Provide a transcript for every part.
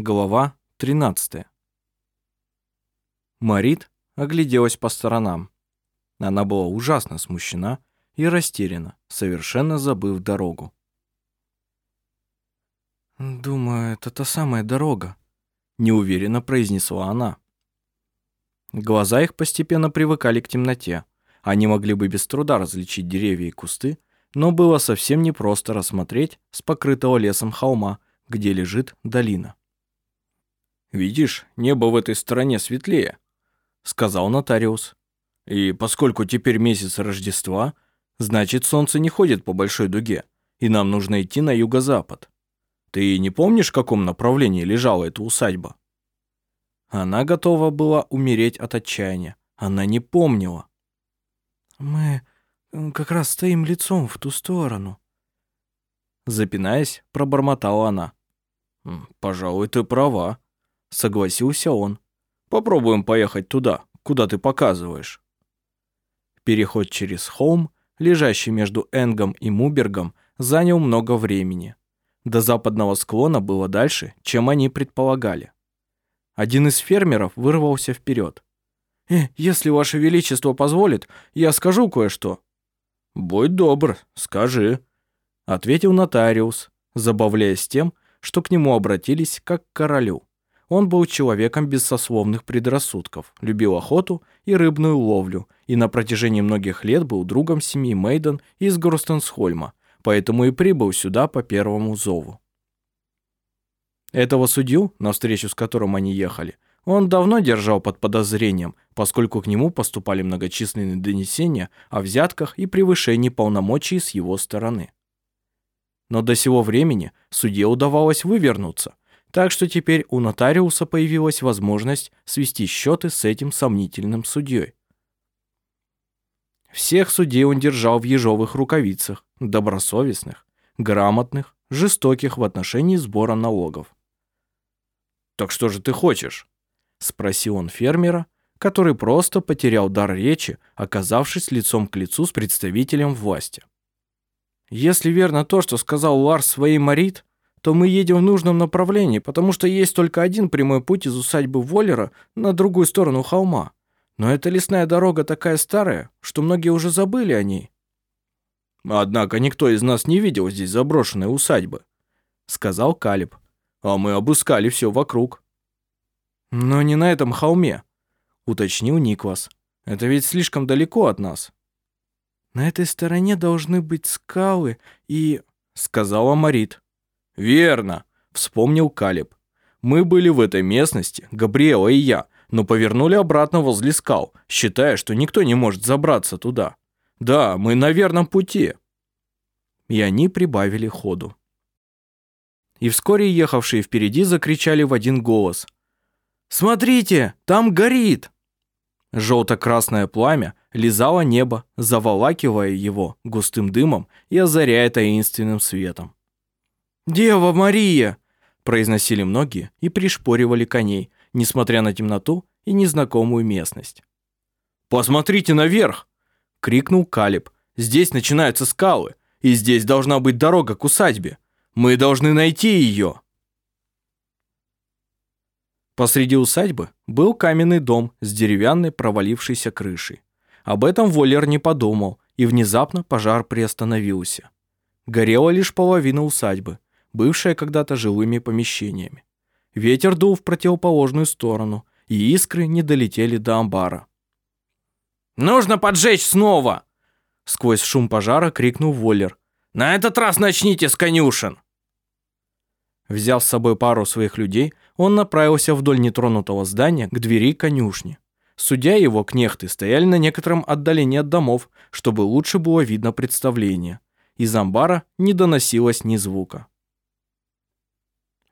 Глава 13. Марит огляделась по сторонам. Она была ужасно смущена и растеряна, совершенно забыв дорогу. «Думаю, это та самая дорога», — неуверенно произнесла она. Глаза их постепенно привыкали к темноте. Они могли бы без труда различить деревья и кусты, но было совсем непросто рассмотреть с покрытого лесом холма, где лежит долина. «Видишь, небо в этой стороне светлее», — сказал нотариус. «И поскольку теперь месяц Рождества, значит, солнце не ходит по большой дуге, и нам нужно идти на юго-запад. Ты не помнишь, в каком направлении лежала эта усадьба?» Она готова была умереть от отчаяния. Она не помнила. «Мы как раз стоим лицом в ту сторону». Запинаясь, пробормотала она. «Пожалуй, ты права», — согласился он. «Попробуем поехать туда, куда ты показываешь». Переход через холм, лежащий между Энгом и Мубергом, занял много времени. До западного склона было дальше, чем они предполагали. Один из фермеров вырвался вперед. «Э, если Ваше Величество позволит, я скажу кое-что». «Будь добр, скажи», — ответил нотариус, забавляясь тем, что к нему обратились как к королю. Он был человеком без сословных предрассудков, любил охоту и рыбную ловлю, и на протяжении многих лет был другом семьи Мейден из Горстенсхольма, поэтому и прибыл сюда по первому зову. Этого судью, на встречу с которым они ехали, он давно держал под подозрением, поскольку к нему поступали многочисленные донесения о взятках и превышении полномочий с его стороны. Но до сего времени судье удавалось вывернуться, так что теперь у нотариуса появилась возможность свести счеты с этим сомнительным судьей. Всех судей он держал в ежовых рукавицах, добросовестных, грамотных, жестоких в отношении сбора налогов. «Так что же ты хочешь?» — спросил он фермера, который просто потерял дар речи, оказавшись лицом к лицу с представителем власти. «Если верно то, что сказал Ларс своей Марит, то мы едем в нужном направлении, потому что есть только один прямой путь из усадьбы Воллера на другую сторону холма. Но эта лесная дорога такая старая, что многие уже забыли о ней». «Однако никто из нас не видел здесь заброшенной усадьбы», — сказал Калиб а мы обыскали все вокруг». «Но не на этом холме», — уточнил Никвас. «Это ведь слишком далеко от нас». «На этой стороне должны быть скалы и...» — сказала Марит. «Верно», — вспомнил Калиб. «Мы были в этой местности, Габриэла и я, но повернули обратно возле скал, считая, что никто не может забраться туда. Да, мы на верном пути». И они прибавили ходу и вскоре ехавшие впереди закричали в один голос. «Смотрите, там горит!» Желто-красное пламя лизало небо, заволакивая его густым дымом и озаряя таинственным светом. «Дева Мария!» – произносили многие и пришпоривали коней, несмотря на темноту и незнакомую местность. «Посмотрите наверх!» – крикнул Калиб. «Здесь начинаются скалы, и здесь должна быть дорога к усадьбе. Мы должны найти ее!» Посреди усадьбы был каменный дом с деревянной провалившейся крышей. Об этом Воллер не подумал, и внезапно пожар приостановился. Горела лишь половина усадьбы, бывшая когда-то жилыми помещениями. Ветер дул в противоположную сторону, и искры не долетели до амбара. «Нужно поджечь снова!» Сквозь шум пожара крикнул Воллер. «На этот раз начните с конюшен!» Взяв с собой пару своих людей, он направился вдоль нетронутого здания к двери конюшни. Судья и его кнехты стояли на некотором отдалении от домов, чтобы лучше было видно представление. Из амбара не доносилось ни звука.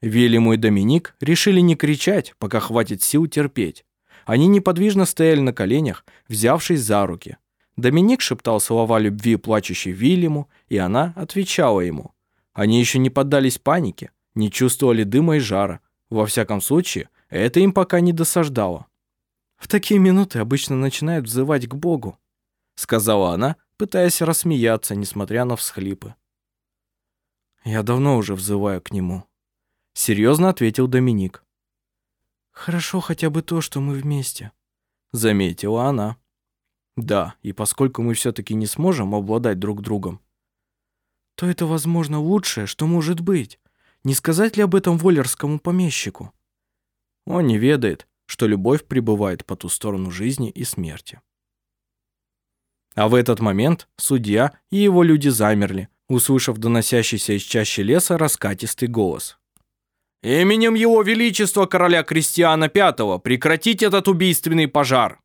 Велиму и Доминик решили не кричать, пока хватит сил терпеть. Они неподвижно стояли на коленях, взявшись за руки. Доминик шептал слова любви плачущей Вильяму, и она отвечала ему. Они еще не поддались панике, не чувствовали дыма и жара. Во всяком случае, это им пока не досаждало. «В такие минуты обычно начинают взывать к Богу», сказала она, пытаясь рассмеяться, несмотря на всхлипы. «Я давно уже взываю к Нему», Серьезно ответил Доминик. Хорошо хотя бы то, что мы вместе. Заметила она. Да, и поскольку мы все-таки не сможем обладать друг другом, то это, возможно, лучшее, что может быть. Не сказать ли об этом воллерскому помещику? Он не ведает, что любовь пребывает по ту сторону жизни и смерти. А в этот момент судья и его люди замерли, услышав доносящийся из чащи леса раскатистый голос. «Именем Его Величества Короля Кристиана V прекратить этот убийственный пожар!»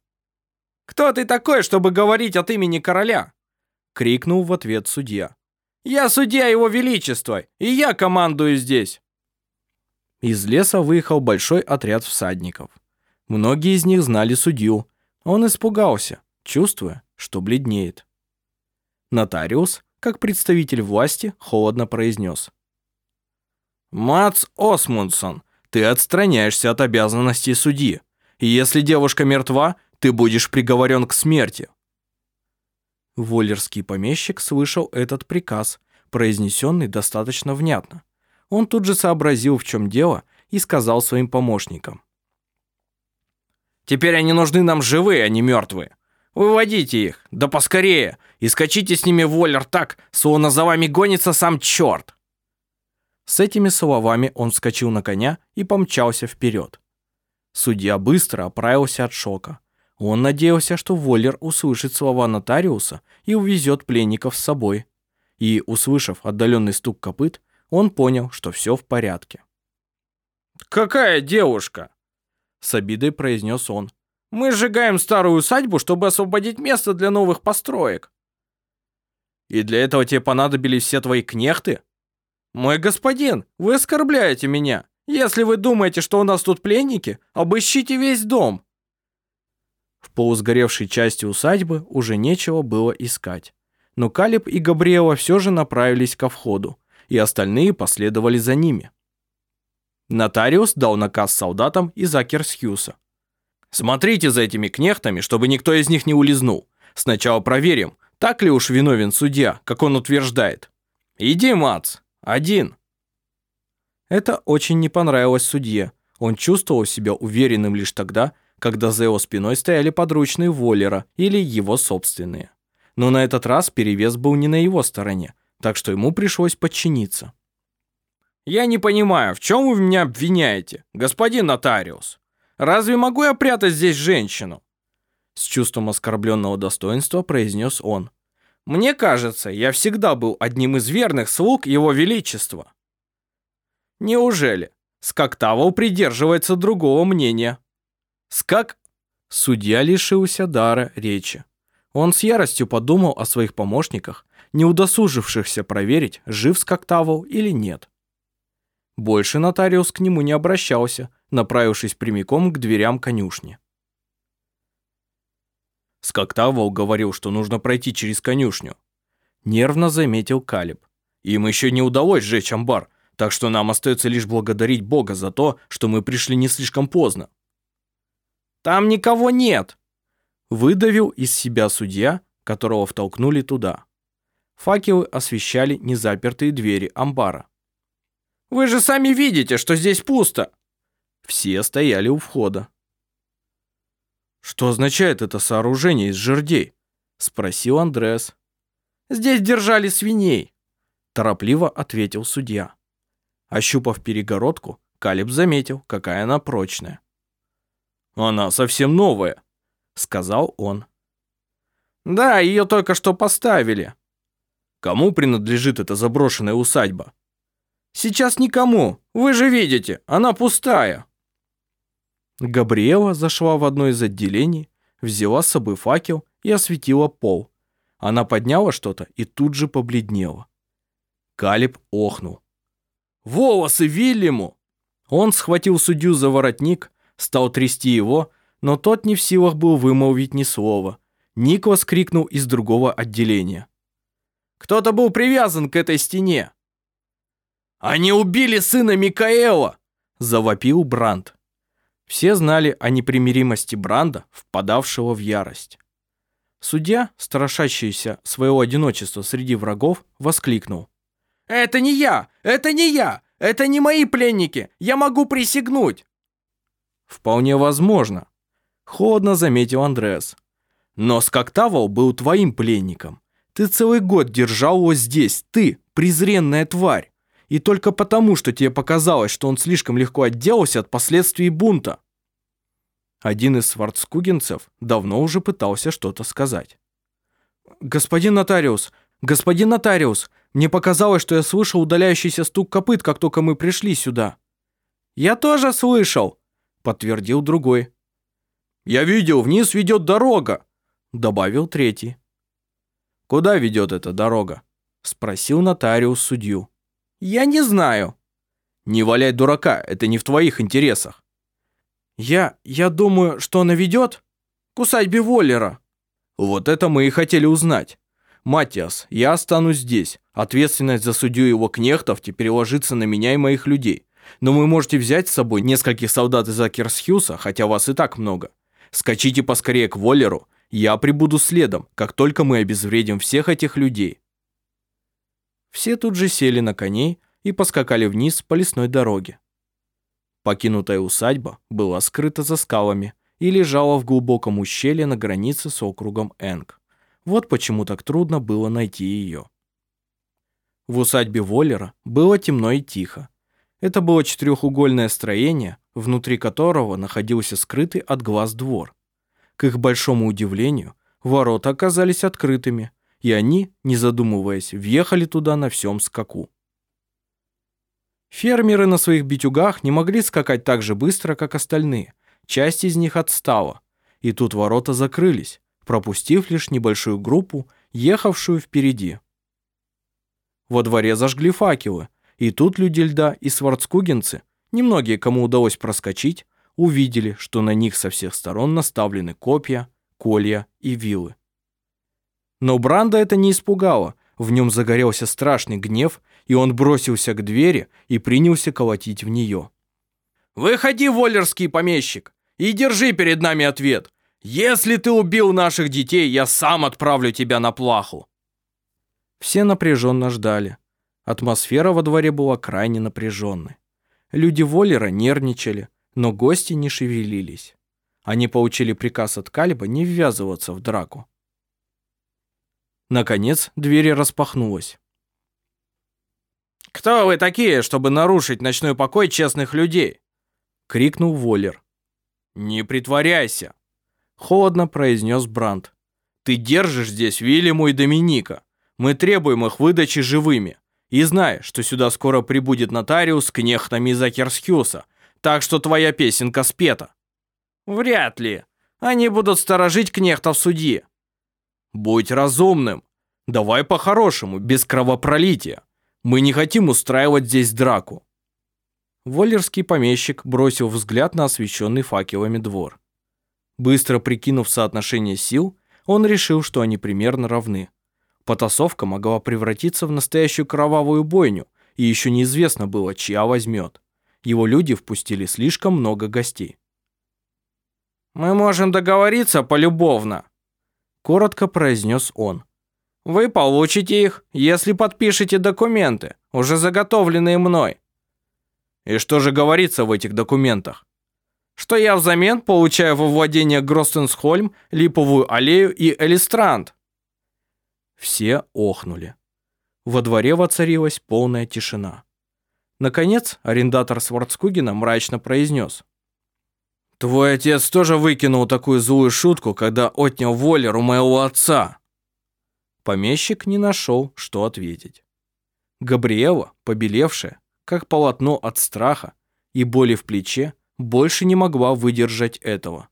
«Кто ты такой, чтобы говорить от имени короля?» — крикнул в ответ судья. «Я судья Его Величества, и я командую здесь!» Из леса выехал большой отряд всадников. Многие из них знали судью. Он испугался, чувствуя, что бледнеет. Нотариус, как представитель власти, холодно произнес. «Мац Осмундсон, ты отстраняешься от обязанностей судьи. И если девушка мертва, ты будешь приговорен к смерти». Воллерский помещик слышал этот приказ, произнесенный достаточно внятно. Он тут же сообразил, в чем дело, и сказал своим помощникам. «Теперь они нужны нам живые, а не мертвые. Выводите их, да поскорее, и скачите с ними воллер так, словно за вами гонится сам черт!» С этими словами он вскочил на коня и помчался вперед. Судья быстро оправился от шока. Он надеялся, что Воллер услышит слова нотариуса и увезет пленников с собой. И, услышав отдаленный стук копыт, он понял, что все в порядке. «Какая девушка?» С обидой произнес он. Мы сжигаем старую усадьбу, чтобы освободить место для новых построек. И для этого тебе понадобились все твои кнехты? Мой господин, вы оскорбляете меня. Если вы думаете, что у нас тут пленники, обыщите весь дом. В полусгоревшей части усадьбы уже нечего было искать. Но Калиб и Габриэла все же направились ко входу, и остальные последовали за ними. Нотариус дал наказ солдатам из Акерсхьюса. Смотрите за этими кнехтами, чтобы никто из них не улизнул. Сначала проверим, так ли уж виновен судья, как он утверждает. Иди, Мац, один. Это очень не понравилось судье. Он чувствовал себя уверенным лишь тогда, когда за его спиной стояли подручные Воллера или его собственные. Но на этот раз перевес был не на его стороне, так что ему пришлось подчиниться. «Я не понимаю, в чем вы меня обвиняете, господин нотариус?» Разве могу я прятать здесь женщину?» С чувством оскорбленного достоинства произнес он. «Мне кажется, я всегда был одним из верных слуг Его Величества». «Неужели?» Скоктавл придерживается другого мнения. Скак... Судья лишился дара речи. Он с яростью подумал о своих помощниках, не удосужившихся проверить, жив Скоктавл или нет. Больше нотариус к нему не обращался, направившись прямиком к дверям конюшни. Скоктавол говорил, что нужно пройти через конюшню. Нервно заметил Калиб. Им еще не удалось сжечь амбар, так что нам остается лишь благодарить Бога за то, что мы пришли не слишком поздно. «Там никого нет!» Выдавил из себя судья, которого втолкнули туда. Факелы освещали незапертые двери амбара. Вы же сами видите, что здесь пусто!» Все стояли у входа. «Что означает это сооружение из жердей?» — спросил Андрес. «Здесь держали свиней», — торопливо ответил судья. Ощупав перегородку, Калиб заметил, какая она прочная. «Она совсем новая», — сказал он. «Да, ее только что поставили». «Кому принадлежит эта заброшенная усадьба?» Сейчас никому. Вы же видите, она пустая. Габриэла зашла в одно из отделений, взяла с собой факел и осветила пол. Она подняла что-то и тут же побледнела. Калиб охнул. «Волосы Вильяму!» Он схватил судью за воротник, стал трясти его, но тот не в силах был вымолвить ни слова. Никлас крикнул из другого отделения. «Кто-то был привязан к этой стене!» «Они убили сына Микаэла!» – завопил Бранд. Все знали о непримиримости Бранда, впадавшего в ярость. Судья, страшащийся своего одиночества среди врагов, воскликнул. «Это не я! Это не я! Это не мои пленники! Я могу присягнуть!» «Вполне возможно», — холодно заметил Андреас. «Но Скоктавол был твоим пленником. Ты целый год держал его здесь, ты, презренная тварь. И только потому, что тебе показалось, что он слишком легко отделался от последствий бунта». Один из сварцкугенцев давно уже пытался что-то сказать. «Господин нотариус, господин нотариус, мне показалось, что я слышал удаляющийся стук копыт, как только мы пришли сюда». «Я тоже слышал», — подтвердил другой. «Я видел, вниз ведет дорога», — добавил третий. «Куда ведет эта дорога?» — спросил нотариус судью. «Я не знаю». «Не валяй дурака, это не в твоих интересах». «Я... я думаю, что она ведет к усадьбе Воллера». «Вот это мы и хотели узнать. Матиас, я останусь здесь. Ответственность за судью его кнехтов теперь ложится на меня и моих людей. Но вы можете взять с собой нескольких солдат из Акерсхюса, хотя вас и так много. Скачите поскорее к Воллеру я прибуду следом, как только мы обезвредим всех этих людей. Все тут же сели на коней и поскакали вниз по лесной дороге. Покинутая усадьба была скрыта за скалами и лежала в глубоком ущелье на границе с округом Энг. Вот почему так трудно было найти ее. В усадьбе Воллера было темно и тихо. Это было четырехугольное строение, внутри которого находился скрытый от глаз двор. К их большому удивлению, ворота оказались открытыми, и они, не задумываясь, въехали туда на всем скаку. Фермеры на своих битюгах не могли скакать так же быстро, как остальные. Часть из них отстала, и тут ворота закрылись, пропустив лишь небольшую группу, ехавшую впереди. Во дворе зажгли факелы, и тут люди льда и сварцкугенцы, немногие, кому удалось проскочить, увидели, что на них со всех сторон наставлены копья, колья и вилы. Но Бранда это не испугало, в нем загорелся страшный гнев, и он бросился к двери и принялся колотить в нее. «Выходи, воллерский помещик, и держи перед нами ответ. Если ты убил наших детей, я сам отправлю тебя на плаху». Все напряженно ждали. Атмосфера во дворе была крайне напряженной. Люди Воллера нервничали, но гости не шевелились. Они получили приказ от Калиба не ввязываться в драку. Наконец, дверь распахнулась. «Кто вы такие, чтобы нарушить ночной покой честных людей?» — крикнул Воллер. «Не притворяйся!» — холодно произнес Бранд. «Ты держишь здесь Вильяму и Доминика. Мы требуем их выдачи живыми. И знай, что сюда скоро прибудет нотариус с кнехтами из Акерсхюса, так что твоя песенка спета». «Вряд ли. Они будут сторожить кнехта в суде». «Будь разумным. Давай по-хорошему, без кровопролития. Мы не хотим устраивать здесь драку». Воллерский помещик бросил взгляд на освещенный факелами двор. Быстро прикинув соотношение сил, он решил, что они примерно равны. Потасовка могла превратиться в настоящую кровавую бойню, и еще неизвестно было, чья возьмет его люди впустили слишком много гостей. «Мы можем договориться полюбовно», — коротко произнес он. «Вы получите их, если подпишете документы, уже заготовленные мной». «И что же говорится в этих документах?» «Что я взамен получаю во владение Гростенсхольм, Липовую аллею и Элистранд». Все охнули. Во дворе воцарилась полная тишина. Наконец, арендатор Сварцкугина мрачно произнес. «Твой отец тоже выкинул такую злую шутку, когда отнял волер у моего отца». Помещик не нашел, что ответить. Габриэла, побелевшая, как полотно от страха и боли в плече, больше не могла выдержать этого.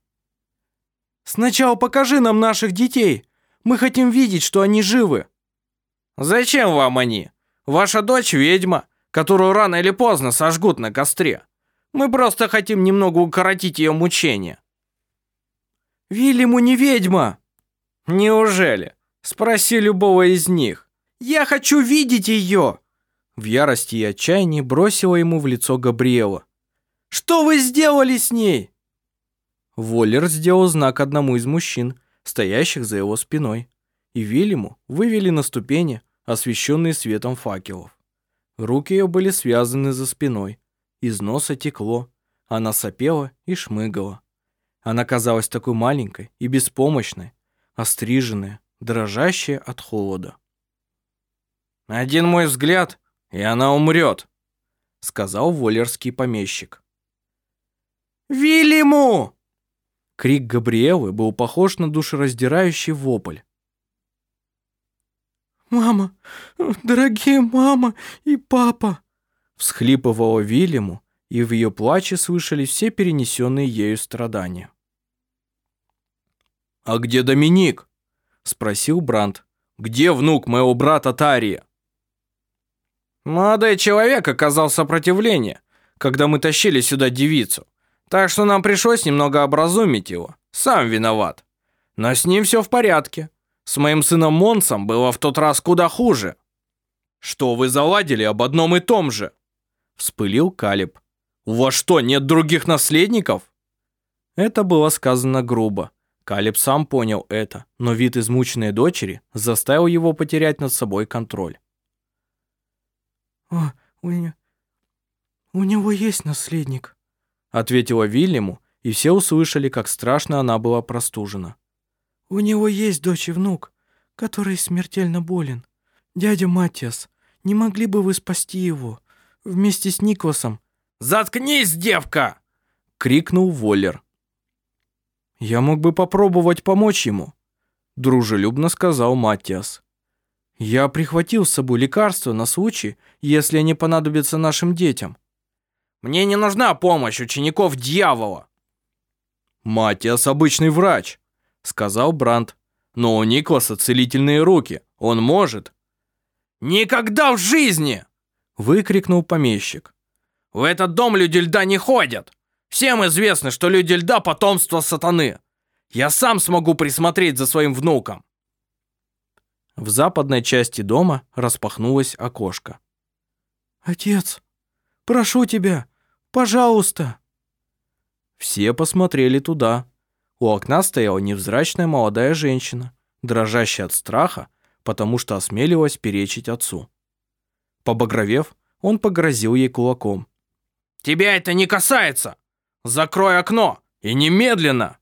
«Сначала покажи нам наших детей. Мы хотим видеть, что они живы». «Зачем вам они? Ваша дочь ведьма, которую рано или поздно сожгут на костре. Мы просто хотим немного укоротить ее мучения». «Вильяму не ведьма!» «Неужели? Спроси любого из них. Я хочу видеть ее!» В ярости и отчаянии бросила ему в лицо Габриэла. «Что вы сделали с ней?» Воллер сделал знак одному из мужчин, стоящих за его спиной, и Вильяму вывели на ступени, освещенные светом факелов. Руки ее были связаны за спиной. Из носа текло. Она сопела и шмыгала. Она казалась такой маленькой и беспомощной, остриженная, дрожащая от холода. «Один мой взгляд, и она умрет», — сказал воллерский помещик. «Вильяму!» Крик Габриэлы был похож на душераздирающий вопль. «Мама, дорогие мама и папа!» Всхлипывала Вильяму, и в ее плаче слышались все перенесенные ею страдания. «А где Доминик?» — спросил Бранд. «Где внук моего брата Тария?» «Молодой человек оказал сопротивление, когда мы тащили сюда девицу, так что нам пришлось немного образумить его. Сам виноват. Но с ним все в порядке. С моим сыном Монсом было в тот раз куда хуже». «Что вы заладили об одном и том же?» — вспылил Калиб. «У вас что, нет других наследников?» Это было сказано грубо. Калиб сам понял это, но вид измученной дочери заставил его потерять над собой контроль. «О, у, не... у него есть наследник», — ответила Вильяму, и все услышали, как страшно она была простужена. «У него есть дочь и внук, который смертельно болен. Дядя Матиас, не могли бы вы спасти его вместе с Никласом?» «Заткнись, девка!» — крикнул Воллер. «Я мог бы попробовать помочь ему», — дружелюбно сказал Матиас. «Я прихватил с собой лекарства на случай, если они понадобятся нашим детям». «Мне не нужна помощь учеников дьявола!» «Матиас обычный врач», — сказал Бранд. «Но у Никласа целительные руки, он может». «Никогда в жизни!» — выкрикнул помещик. «В этот дом люди льда не ходят!» Всем известно, что люди льда – потомство сатаны. Я сам смогу присмотреть за своим внуком. В западной части дома распахнулось окошко. «Отец, прошу тебя, пожалуйста!» Все посмотрели туда. У окна стояла невзрачная молодая женщина, дрожащая от страха, потому что осмелилась перечить отцу. Побагровев, он погрозил ей кулаком. «Тебя это не касается! Закрой окно! И немедленно!»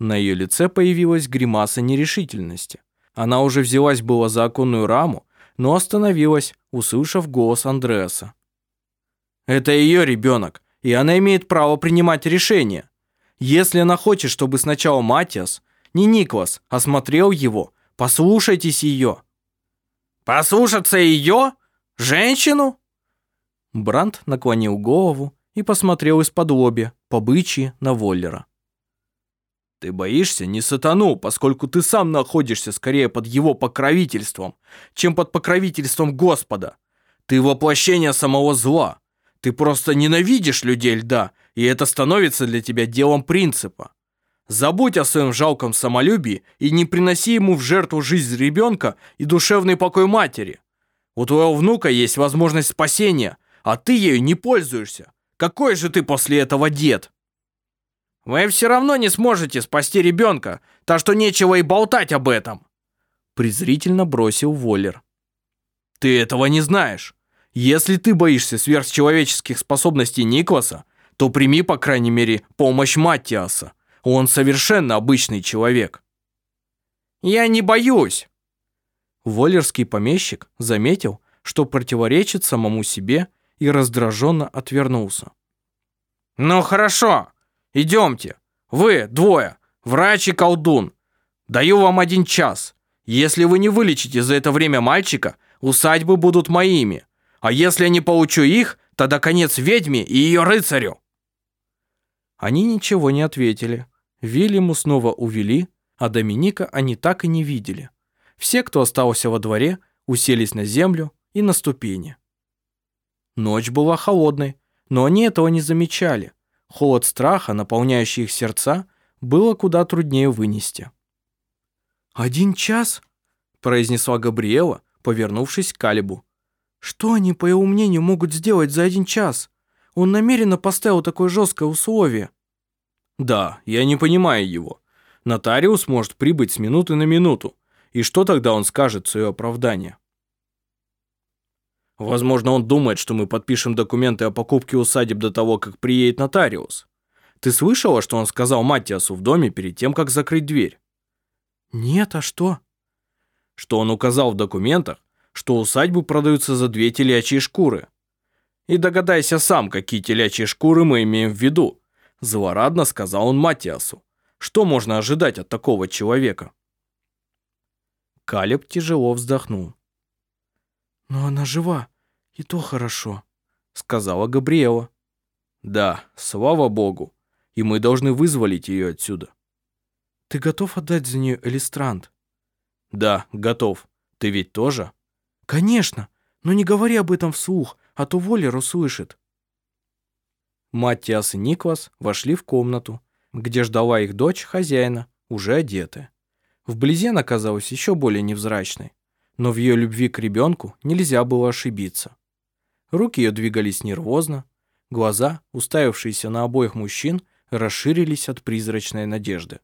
На ее лице появилась гримаса нерешительности. Она уже взялась было за оконную раму, но остановилась, услышав голос Андреаса. «Это ее ребенок, и она имеет право принимать решения. Если она хочет, чтобы сначала Матиас, не Никлас, осмотрел его, послушайтесь ее». «Послушаться ее? Женщину?» Бранд наклонил голову и посмотрел из-под лобья, по на Воллера. «Ты боишься не сатану, поскольку ты сам находишься скорее под его покровительством, чем под покровительством Господа. Ты воплощение самого зла. Ты просто ненавидишь людей льда, и это становится для тебя делом принципа. Забудь о своем жалком самолюбии и не приноси ему в жертву жизнь ребенка и душевный покой матери. У твоего внука есть возможность спасения, а ты ею не пользуешься. Какой же ты после этого дед? Вы все равно не сможете спасти ребенка, так что нечего и болтать об этом. Презрительно бросил Воллер. Ты этого не знаешь. Если ты боишься сверхчеловеческих способностей Никласа, то прими, по крайней мере, помощь Маттиаса. Он совершенно обычный человек. Я не боюсь. Воллерский помещик заметил, что противоречит самому себе и раздраженно отвернулся. «Ну хорошо, идемте. Вы двое, врач и колдун. Даю вам один час. Если вы не вылечите за это время мальчика, усадьбы будут моими. А если не получу их, тогда конец ведьме и ее рыцарю». Они ничего не ответили. Вильяму снова увели, а Доминика они так и не видели. Все, кто остался во дворе, уселись на землю и на ступени. Ночь была холодной, но они этого не замечали. Холод страха, наполняющий их сердца, было куда труднее вынести. «Один час?» – произнесла Габриэла, повернувшись к Калибу. «Что они, по его мнению, могут сделать за один час? Он намеренно поставил такое жесткое условие». «Да, я не понимаю его. Нотариус может прибыть с минуты на минуту. И что тогда он скажет в свое оправдание?» Возможно, он думает, что мы подпишем документы о покупке усадеб до того, как приедет нотариус. Ты слышала, что он сказал Матиасу в доме перед тем, как закрыть дверь? Нет, а что? Что он указал в документах, что усадьбы продаются за две телячьи шкуры. И догадайся сам, какие телячьи шкуры мы имеем в виду. Злорадно сказал он Матиасу. Что можно ожидать от такого человека? Калеб тяжело вздохнул. «Но она жива, и то хорошо», — сказала Габриэла. «Да, слава богу, и мы должны вызволить ее отсюда». «Ты готов отдать за нее Элистрант?» «Да, готов. Ты ведь тоже?» «Конечно, но не говори об этом вслух, а то Воллер услышит». Маттиас и Никлас вошли в комнату, где ждала их дочь хозяина, уже одетая. Вблизи она казалась еще более невзрачной, но в ее любви к ребенку нельзя было ошибиться. Руки ее двигались нервозно, глаза, уставившиеся на обоих мужчин, расширились от призрачной надежды.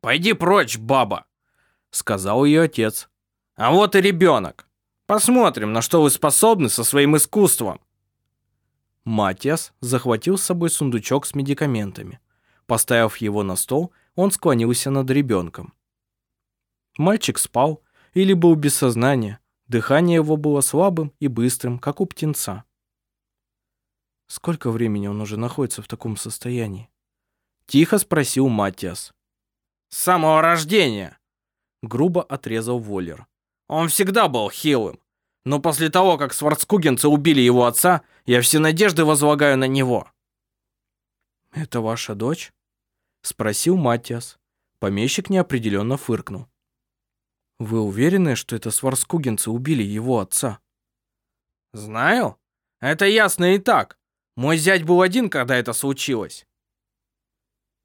«Пойди прочь, баба!» — сказал ее отец. «А вот и ребенок. Посмотрим, на что вы способны со своим искусством». Матиас захватил с собой сундучок с медикаментами. Поставив его на стол, он склонился над ребенком. Мальчик спал или был без сознания, дыхание его было слабым и быстрым, как у птенца. Сколько времени он уже находится в таком состоянии? Тихо спросил Матиас. «С самого рождения!» Грубо отрезал Воллер. «Он всегда был хилым. Но после того, как сварцкугенцы убили его отца, я все надежды возлагаю на него». «Это ваша дочь?» Спросил Матиас. Помещик неопределенно фыркнул. «Вы уверены, что это сварскугенцы убили его отца?» «Знаю. Это ясно и так. Мой зять был один, когда это случилось».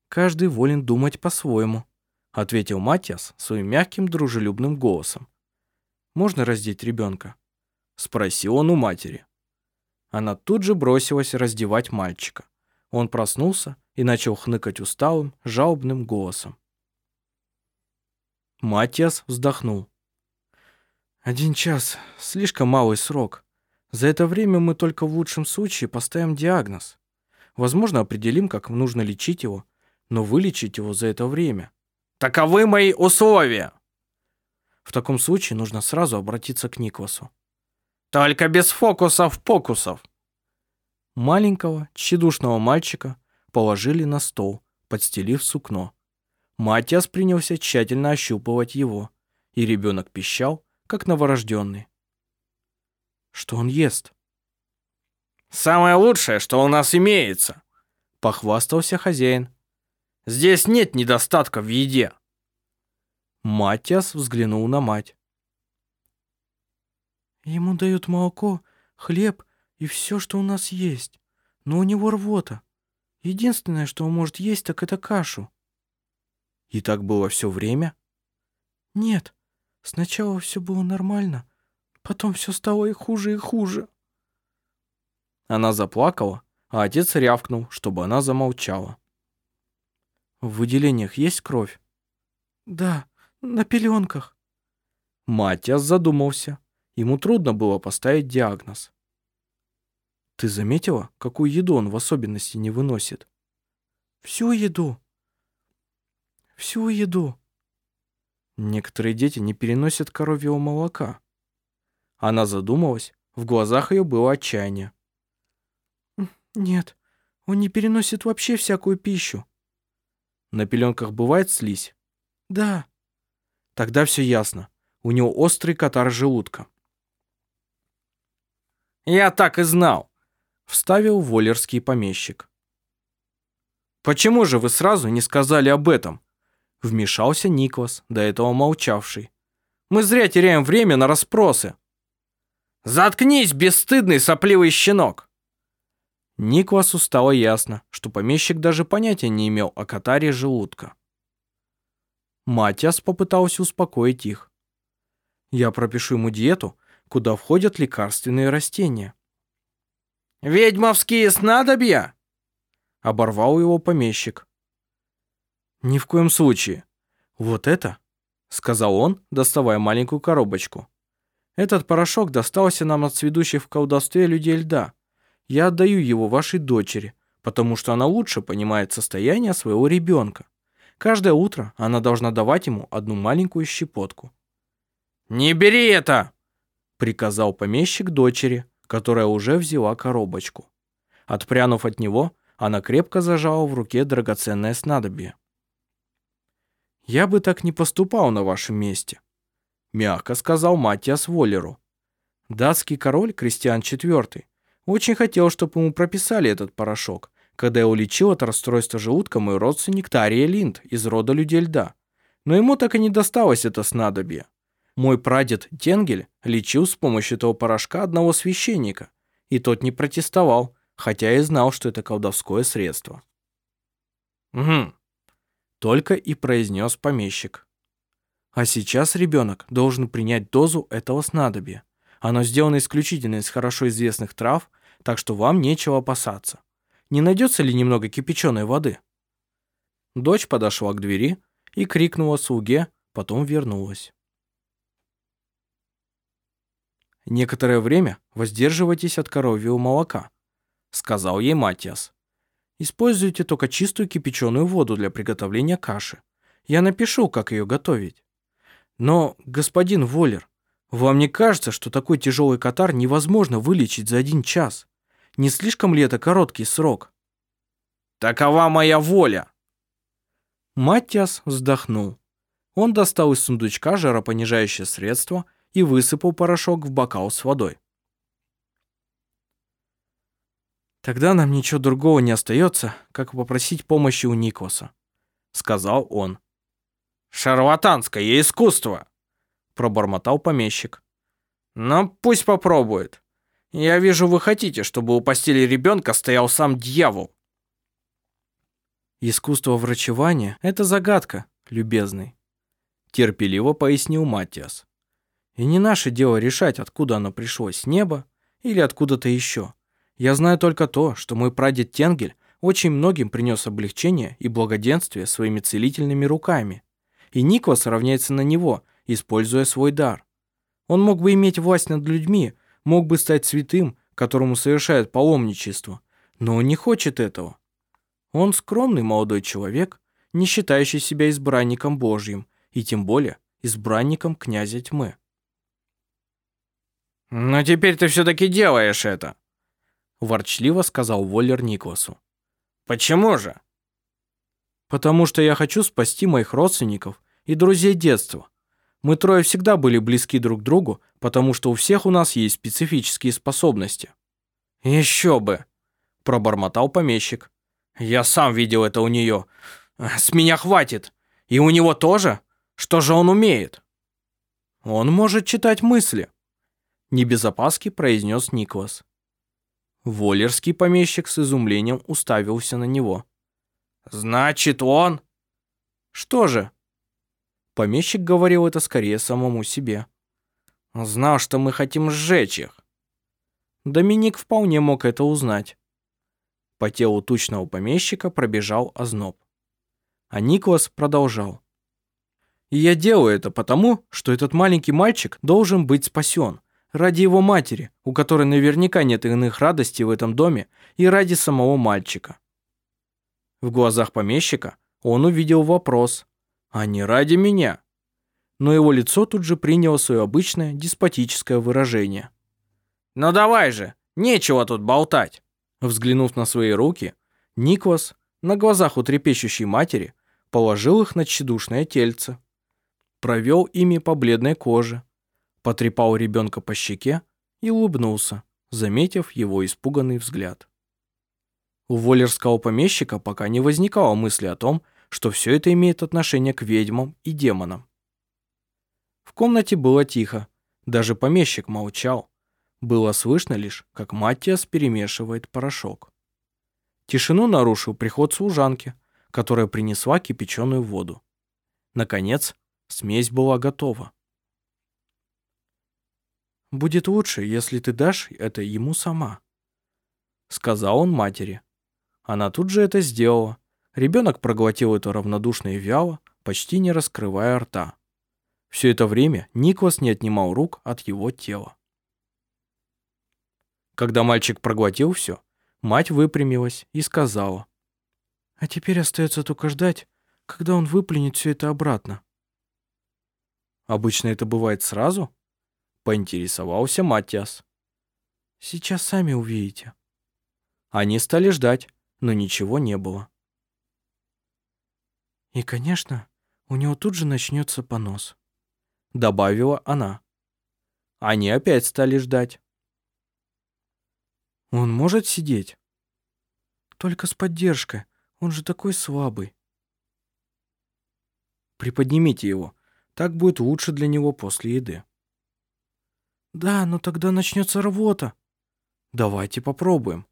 «Каждый волен думать по-своему», — ответил Матиас своим мягким дружелюбным голосом. «Можно раздеть ребенка?» — спросил он у матери. Она тут же бросилась раздевать мальчика. Он проснулся и начал хныкать усталым, жалобным голосом. Матиас вздохнул. «Один час — слишком малый срок. За это время мы только в лучшем случае поставим диагноз. Возможно, определим, как нужно лечить его, но вылечить его за это время. Таковы мои условия!» В таком случае нужно сразу обратиться к Никвасу. «Только без фокусов-покусов!» Маленького, тщедушного мальчика положили на стол, подстелив сукно. Матиас принялся тщательно ощупывать его, и ребенок пищал, как новорожденный. Что он ест? «Самое лучшее, что у нас имеется», — похвастался хозяин. «Здесь нет недостатка в еде». Матиас взглянул на мать. Ему дают молоко, хлеб и все, что у нас есть. Но у него рвота. Единственное, что он может есть, так это кашу. И так было все время? Нет. Сначала все было нормально. Потом все стало и хуже, и хуже. Она заплакала, а отец рявкнул, чтобы она замолчала. В выделениях есть кровь? Да, на пеленках. Матиас задумался. Ему трудно было поставить диагноз. Ты заметила, какую еду он в особенности не выносит? Всю еду. Всю еду. Некоторые дети не переносят коровьего молока. Она задумалась, в глазах ее было отчаяние. Нет, он не переносит вообще всякую пищу. На пеленках бывает слизь? Да. Тогда все ясно. У него острый катар желудка. «Я так и знал», — вставил волерский помещик. «Почему же вы сразу не сказали об этом?» Вмешался Никлас, до этого молчавший. «Мы зря теряем время на расспросы». «Заткнись, бесстыдный сопливый щенок!» Никласу стало ясно, что помещик даже понятия не имел о катаре желудка. Матиас попытался успокоить их. «Я пропишу ему диету, куда входят лекарственные растения. «Ведьмовские снадобья?» — оборвал его помещик. «Ни в коем случае. Вот это?» — сказал он, доставая маленькую коробочку. Этот порошок достался нам от сведущих в колдовстве людей льда. Я отдаю его вашей дочери, потому что она лучше понимает состояние своего ребенка. Каждое утро она должна давать ему одну маленькую щепотку. «Не бери это!» — приказал помещик дочери, которая уже взяла коробочку. Отпрянув от него, она крепко зажала в руке драгоценное снадобье. «Я бы так не поступал на вашем месте», — мягко сказал Матиас Воллеру. Датский король Кристиан IV очень хотел, чтобы ему прописали этот порошок, когда я улечил от расстройства желудка мой родственник Тария Линд из рода людей льда. Но ему так и не досталось это снадобье. Мой прадед Тенгель лечил с помощью этого порошка одного священника, и тот не протестовал, хотя и знал, что это колдовское средство. «Угу», — только и произнес помещик. А сейчас ребенок должен принять дозу этого снадобья. Оно сделано исключительно из хорошо известных трав, так что вам нечего опасаться. Не найдется ли немного кипяченой воды? Дочь подошла к двери и крикнула слуге, потом вернулась. Некоторое время воздерживайтесь от коровьего молока, сказал ей Матиас. Используйте только чистую кипяченую воду для приготовления каши. Я напишу, как ее готовить. Но, господин Воллер, вам не кажется, что такой тяжелый катар невозможно вылечить за один час? Не слишком ли это короткий срок? Такова моя воля. Матиас вздохнул. Он достал из сундучка жаропонижающее средство и высыпал порошок в бокал с водой. «Тогда нам ничего другого не остается, как попросить помощи у Никоса», — сказал он. «Шарлатанское искусство!» — пробормотал помещик. «Но пусть попробует. Я вижу, вы хотите, чтобы у постели ребенка стоял сам дьявол». «Искусство врачевания — это загадка, любезный», — терпеливо пояснил Матиас. И не наше дело решать, откуда оно пришло, с неба или откуда-то еще. Я знаю только то, что мой прадед Тенгель очень многим принес облегчение и благоденствие своими целительными руками. И Никвас равняется на него, используя свой дар. Он мог бы иметь власть над людьми, мог бы стать святым, которому совершают паломничество, но он не хочет этого. Он скромный молодой человек, не считающий себя избранником Божьим, и тем более избранником князя тьмы. «Но теперь ты все-таки делаешь это», — ворчливо сказал Воллер Никласу. «Почему же?» «Потому что я хочу спасти моих родственников и друзей детства. Мы трое всегда были близки друг к другу, потому что у всех у нас есть специфические способности». «Еще бы!» — пробормотал помещик. «Я сам видел это у нее. С меня хватит. И у него тоже? Что же он умеет?» «Он может читать мысли», не без опаски произнес Никлас. Воллерский помещик с изумлением уставился на него. «Значит, он...» «Что же?» Помещик говорил это скорее самому себе. «Знал, что мы хотим сжечь их». Доминик вполне мог это узнать. По телу тучного помещика пробежал озноб. А Никлас продолжал. «И я делаю это потому, что этот маленький мальчик должен быть спасен ради его матери, у которой наверняка нет иных радостей в этом доме, и ради самого мальчика. В глазах помещика он увидел вопрос, а не ради меня. Но его лицо тут же приняло свое обычное деспотическое выражение. «Ну давай же, нечего тут болтать!» Взглянув на свои руки, Никвас на глазах у трепещущей матери положил их на тщедушное тельце, провел ими по бледной коже, потрепал ребенка по щеке и улыбнулся, заметив его испуганный взгляд. У воллерского помещика пока не возникало мысли о том, что все это имеет отношение к ведьмам и демонам. В комнате было тихо, даже помещик молчал. Было слышно лишь, как Маттиас перемешивает порошок. Тишину нарушил приход служанки, которая принесла кипяченую воду. Наконец, смесь была готова. «Будет лучше, если ты дашь это ему сама», — сказал он матери. Она тут же это сделала. Ребенок проглотил это равнодушно и вяло, почти не раскрывая рта. Все это время Никвас не отнимал рук от его тела. Когда мальчик проглотил все, мать выпрямилась и сказала. «А теперь остается только ждать, когда он выплюнет все это обратно». «Обычно это бывает сразу?» — поинтересовался Матиас. «Сейчас сами увидите». Они стали ждать, но ничего не было. «И, конечно, у него тут же начнется понос», — добавила она. Они опять стали ждать. «Он может сидеть?» «Только с поддержкой, он же такой слабый». «Приподнимите его, так будет лучше для него после еды». «Да, но тогда начнется рвота». «Давайте попробуем».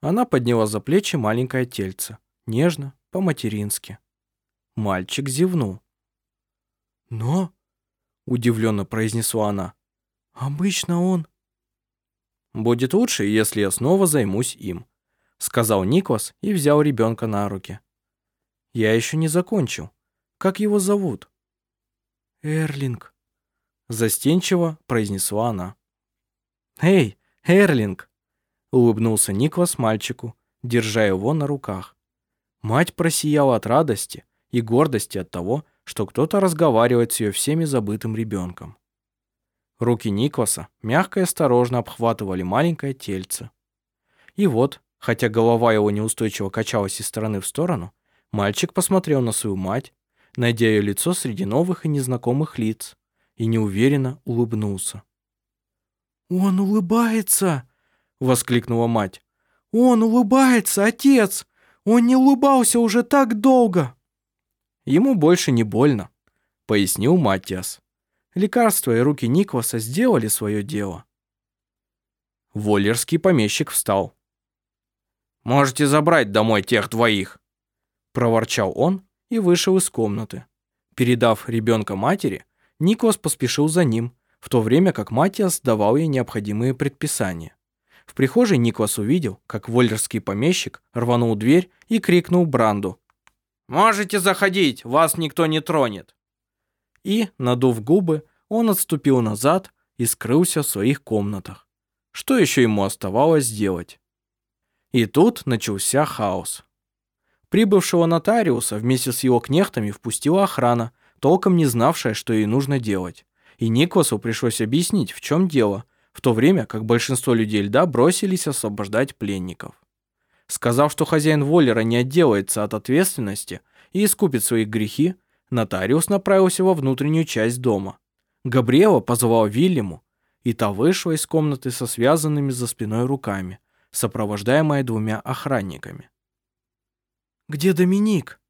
Она подняла за плечи маленькое тельце, нежно, по-матерински. Мальчик зевнул. «Но», — удивленно произнесла она, — «обычно он...» «Будет лучше, если я снова займусь им», — сказал Никлас и взял ребенка на руки. «Я еще не закончил. Как его зовут?» «Эрлинг», — застенчиво произнесла она. «Эй, Эрлинг!» улыбнулся Никлас мальчику, держа его на руках. Мать просияла от радости и гордости от того, что кто-то разговаривает с ее всеми забытым ребенком. Руки Никласа мягко и осторожно обхватывали маленькое тельце. И вот, хотя голова его неустойчиво качалась из стороны в сторону, мальчик посмотрел на свою мать, найдя ее лицо среди новых и незнакомых лиц, и неуверенно улыбнулся. «Он улыбается!» воскликнула мать. «Он улыбается, отец! Он не улыбался уже так долго!» «Ему больше не больно», — пояснил Матиас. Лекарства и руки Никваса сделали свое дело. Воллерский помещик встал. «Можете забрать домой тех двоих», — проворчал он и вышел из комнаты. Передав ребенка матери, Никвас поспешил за ним, в то время как Матиас давал ей необходимые предписания. В прихожей Никлас увидел, как воллерский помещик рванул дверь и крикнул Бранду. «Можете заходить, вас никто не тронет!» И, надув губы, он отступил назад и скрылся в своих комнатах. Что еще ему оставалось делать? И тут начался хаос. Прибывшего нотариуса вместе с его кнехтами впустила охрана, толком не знавшая, что ей нужно делать. И Никвасу пришлось объяснить, в чем дело, в то время как большинство людей льда бросились освобождать пленников. Сказав, что хозяин Воллера не отделается от ответственности и искупит свои грехи, нотариус направился во внутреннюю часть дома. Габриэла позвал Вильяму, и та вышла из комнаты со связанными за спиной руками, сопровождаемая двумя охранниками. «Где Доминик?»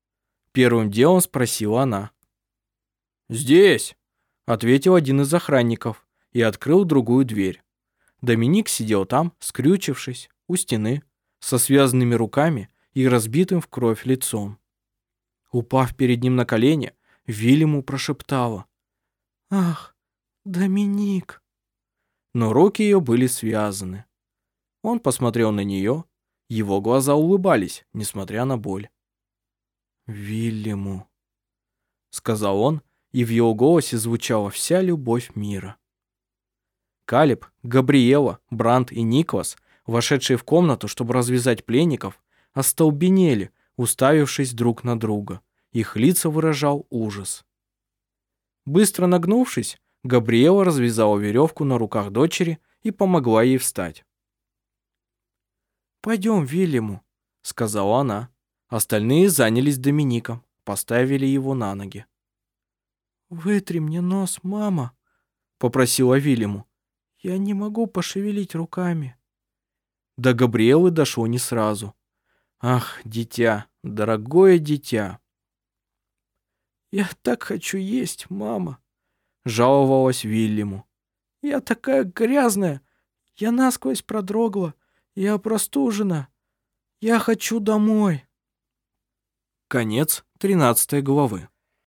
Первым делом спросила она. «Здесь», — ответил один из охранников и открыл другую дверь. Доминик сидел там, скрючившись, у стены, со связанными руками и разбитым в кровь лицом. Упав перед ним на колени, Вильяму прошептала. «Ах, Доминик!» Но руки ее были связаны. Он посмотрел на нее, его глаза улыбались, несмотря на боль. «Вильяму», — сказал он, и в его голосе звучала вся любовь мира. Калиб, Габриэла, Бранд и Никлас, вошедшие в комнату, чтобы развязать пленников, остолбенели, уставившись друг на друга. Их лица выражал ужас. Быстро нагнувшись, Габриэла развязала веревку на руках дочери и помогла ей встать. «Пойдем, Вильяму», — сказала она. Остальные занялись Домиником, поставили его на ноги. «Вытри мне нос, мама», — попросила Вильяму. Я не могу пошевелить руками. До Габриэлы дошло не сразу. Ах, дитя, дорогое дитя. Я так хочу есть, мама, жаловалась Вильяму. Я такая грязная. Я насквозь продрогла. Я простужена. Я хочу домой. Конец тринадцатой главы.